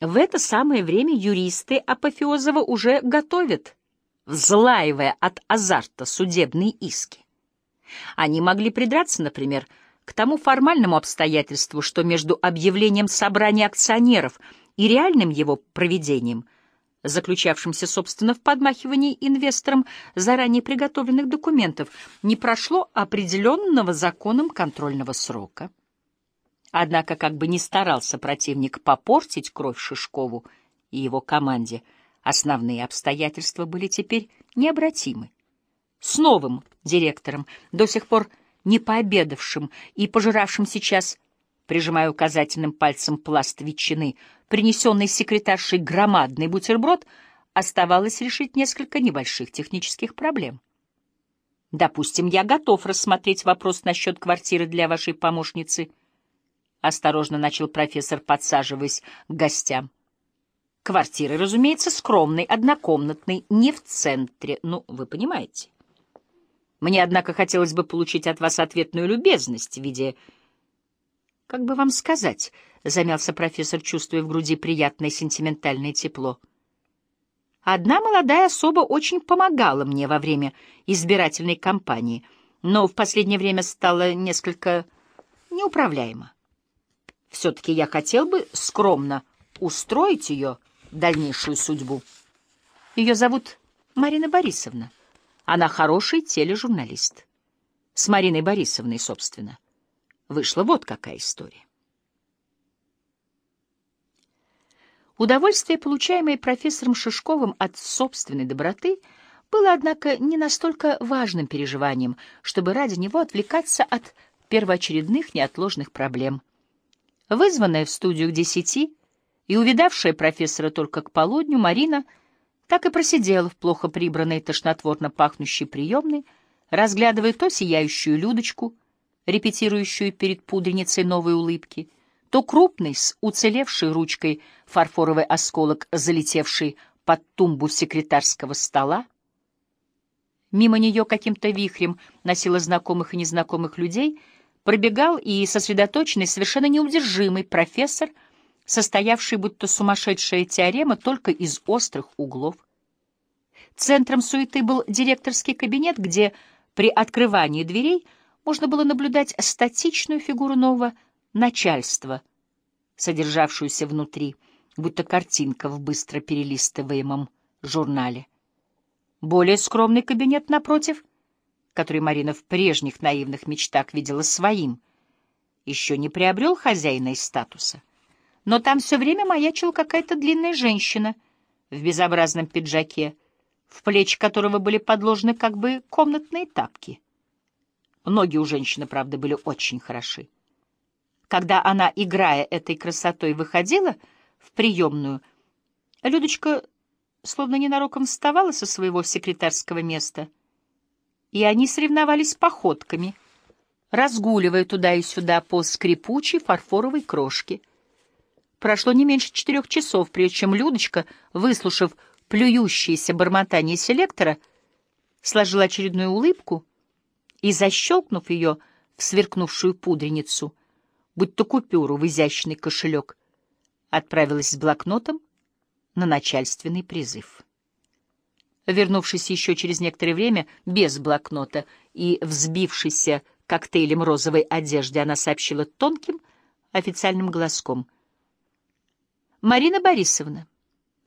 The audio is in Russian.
В это самое время юристы Апофеозова уже готовят, взлаивая от азарта судебные иски. Они могли придраться, например, к тому формальному обстоятельству, что между объявлением собрания акционеров и реальным его проведением, заключавшимся, собственно, в подмахивании инвесторам заранее приготовленных документов, не прошло определенного законом контрольного срока. Однако, как бы ни старался противник попортить кровь Шишкову и его команде, основные обстоятельства были теперь необратимы. С новым директором, до сих пор не пообедавшим и пожиравшим сейчас, прижимая указательным пальцем пласт ветчины, принесенный секретаршей громадный бутерброд, оставалось решить несколько небольших технических проблем. Допустим, я готов рассмотреть вопрос насчет квартиры для вашей помощницы —— осторожно начал профессор, подсаживаясь к гостям. Квартира, разумеется, скромной, однокомнатной, не в центре, ну, вы понимаете. Мне, однако, хотелось бы получить от вас ответную любезность в виде... Как бы вам сказать, — замялся профессор, чувствуя в груди приятное сентиментальное тепло. Одна молодая особа очень помогала мне во время избирательной кампании, но в последнее время стала несколько неуправляема. Все-таки я хотел бы скромно устроить ее дальнейшую судьбу. Ее зовут Марина Борисовна. Она хороший тележурналист. С Мариной Борисовной, собственно. Вышла вот какая история. Удовольствие, получаемое профессором Шишковым от собственной доброты, было, однако, не настолько важным переживанием, чтобы ради него отвлекаться от первоочередных неотложных проблем — Вызванная в студию к десяти и увидавшая профессора только к полудню, Марина так и просидела в плохо прибранной, тошнотворно пахнущей приемной, разглядывая то сияющую Людочку, репетирующую перед пудреницей новые улыбки, то крупный, с уцелевшей ручкой фарфоровый осколок, залетевший под тумбу секретарского стола. Мимо нее каким-то вихрем носила знакомых и незнакомых людей — пробегал и сосредоточенный, совершенно неудержимый профессор, состоявший будто сумасшедшая теорема только из острых углов. Центром суеты был директорский кабинет, где при открывании дверей можно было наблюдать статичную фигуру нового начальства, содержавшуюся внутри, будто картинка в быстро перелистываемом журнале. Более скромный кабинет, напротив, который Марина в прежних наивных мечтах видела своим, еще не приобрел хозяина и статуса. Но там все время маячила какая-то длинная женщина в безобразном пиджаке, в плечи которого были подложены как бы комнатные тапки. Ноги у женщины, правда, были очень хороши. Когда она, играя этой красотой, выходила в приемную, Людочка словно ненароком вставала со своего секретарского места — и они соревновались походками, разгуливая туда и сюда по скрипучей фарфоровой крошке. Прошло не меньше четырех часов, прежде чем Людочка, выслушав плюющееся бормотание селектора, сложила очередную улыбку и, защелкнув ее в сверкнувшую пудреницу, будто купюру в изящный кошелек, отправилась с блокнотом на начальственный призыв. Вернувшись еще через некоторое время без блокнота и взбившийся коктейлем розовой одежды, она сообщила тонким официальным голоском. «Марина Борисовна».